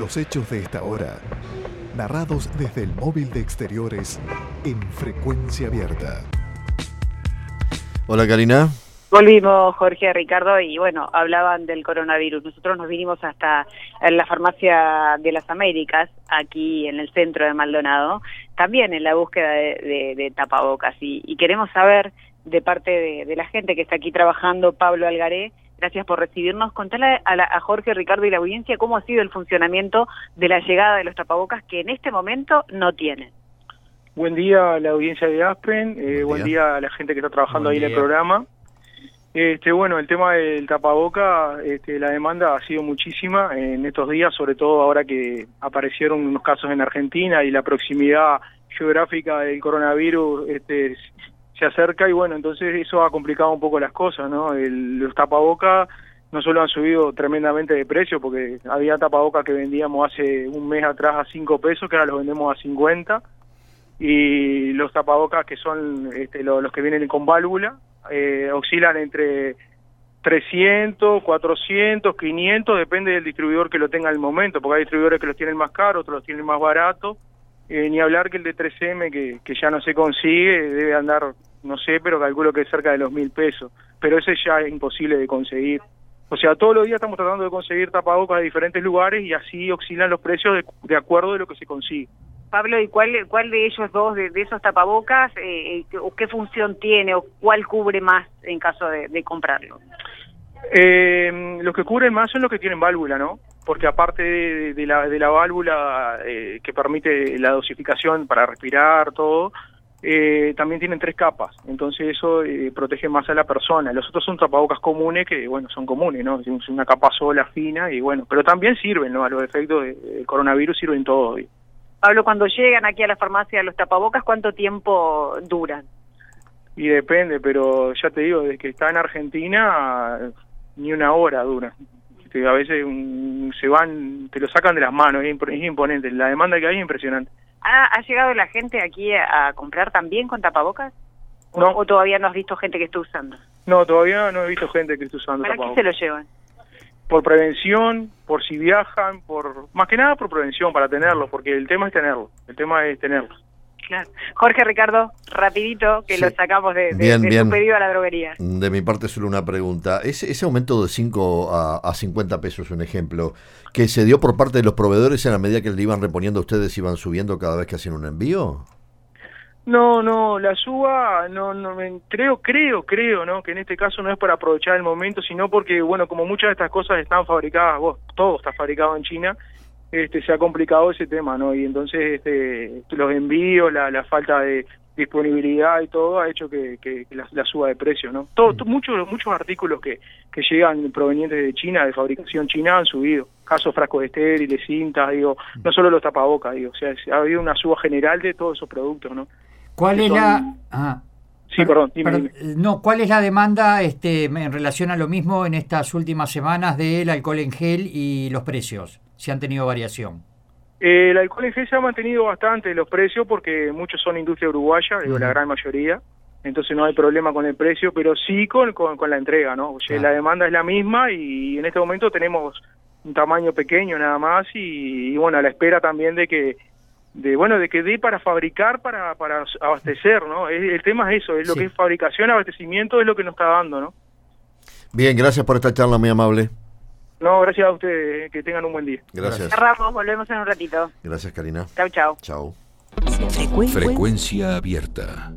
Los hechos de esta hora, narrados desde el móvil de exteriores en frecuencia abierta. Hola Karina. Volvimos Jorge Ricardo y bueno, hablaban del coronavirus. Nosotros nos vinimos hasta la farmacia de las Américas, aquí en el centro de Maldonado, también en la búsqueda de, tapabocas y, queremos saber de parte de, la gente que está aquí trabajando, Pablo Algaré, gracias por recibirnos. Contale a, Jorge, Ricardo y la audiencia cómo ha sido el funcionamiento de la llegada de los tapabocas que en este momento no tienen. Buen día a la audiencia de Aspen, eh, buen, día. a la gente que está trabajando ahí en el programa. Este, bueno, el tema del tapaboca, este, la demanda ha sido muchísima en estos días, sobre todo ahora que aparecieron unos casos en Argentina y la proximidad geográfica del coronavirus este, se acerca y bueno, entonces eso ha complicado un poco las cosas, ¿no? los tapabocas no solo han subido tremendamente de precio, porque había tapabocas que vendíamos hace un mes atrás a 5 pesos, que ahora los vendemos a 50, y los tapabocas que son este, los, que vienen con válvula, eh, oscilan entre 300, 400, 500, depende del distribuidor que lo tenga al momento, porque hay distribuidores que los tienen más caros, otros los tienen más baratos, eh, ni hablar que el de 3M, que, que ya no se consigue, debe andar no sé, pero calculo que es cerca de los mil pesos. Pero ese ya es imposible de conseguir. O sea, todos los días estamos tratando de conseguir tapabocas de diferentes lugares y así oscilan los precios de, acuerdo de lo que se consigue. Pablo, ¿y cuál, cuál de ellos dos, de, esos tapabocas, eh, eh, o qué función tiene, o cuál cubre más en caso de, comprarlo? Eh, los que cubren más son los que tienen válvula, ¿no? Porque aparte de, la, de la válvula eh, que permite la dosificación para respirar, todo, eh, también tienen tres capas, entonces eso eh, protege más a la persona. Los otros son tapabocas comunes que, bueno, son comunes, ¿no? Es una capa sola, fina, y bueno, pero también sirven, ¿no? A los efectos del coronavirus sirven todos. Pablo, cuando llegan aquí a la farmacia los tapabocas, ¿cuánto tiempo duran? Y depende, pero ya te digo, desde que está en Argentina, ni una hora dura. Este, a veces se van, te lo sacan de las manos, es imponente. La demanda que hay es impresionante. ¿Ha, llegado la gente aquí a, comprar también con tapabocas? ¿O, todavía no has visto gente que esté usando? No, todavía no he visto gente que esté usando ¿Para qué se lo llevan? Por prevención, por si viajan, por más que nada por prevención, para tenerlo, porque el tema es tenerlo, el tema es tenerlo. Jorge Ricardo, rapidito, que lo sacamos de, de, pedido a la droguería. De mi parte solo una pregunta. Ese, ese aumento de 5 a, a 50 pesos, un ejemplo, que se dio por parte de los proveedores en la medida que le iban reponiendo a ustedes, iban subiendo cada vez que hacían un envío? No, no, la suba, no, no, creo, creo, creo, ¿no? Que en este caso no es para aprovechar el momento, sino porque, bueno, como muchas de estas cosas están fabricadas, vos, todo está fabricado en China, este, se ha complicado ese tema, ¿no? Y entonces este, los envíos, la, la falta de disponibilidad y todo ha hecho que, que, la, suba de precio, ¿no? Todo, mm. muchos muchos artículos que, que llegan provenientes de China, de fabricación china, han subido. Casos frascos de estériles, cintas, digo, mm. no solo los tapabocas, digo, o sea, ha habido una suba general de todos esos productos, ¿no? ¿Cuál es la...? Ah, sí, perdón, No, ¿cuál es la demanda este, en relación a lo mismo en estas últimas semanas del alcohol en gel y los precios? si han tenido variación. Eh, el alcohol en gel se ha mantenido bastante los precios porque muchos son industria uruguaya, digo, la gran mayoría, entonces no hay problema con el precio, pero sí con, con, la entrega, ¿no? O sea, la demanda es la misma y en este momento tenemos un tamaño pequeño nada más y, bueno, a la espera también de que de bueno de que dé para fabricar para para abastecer no el, tema es eso es lo que es fabricación abastecimiento es lo que nos está dando no bien gracias por esta charla muy amable no, gracias a ustedes. Eh, que tengan un buen día. Gracias. Cerramos, volvemos en un ratito. Gracias, Karina. Chau, chau. Chau. Frecuencia abierta.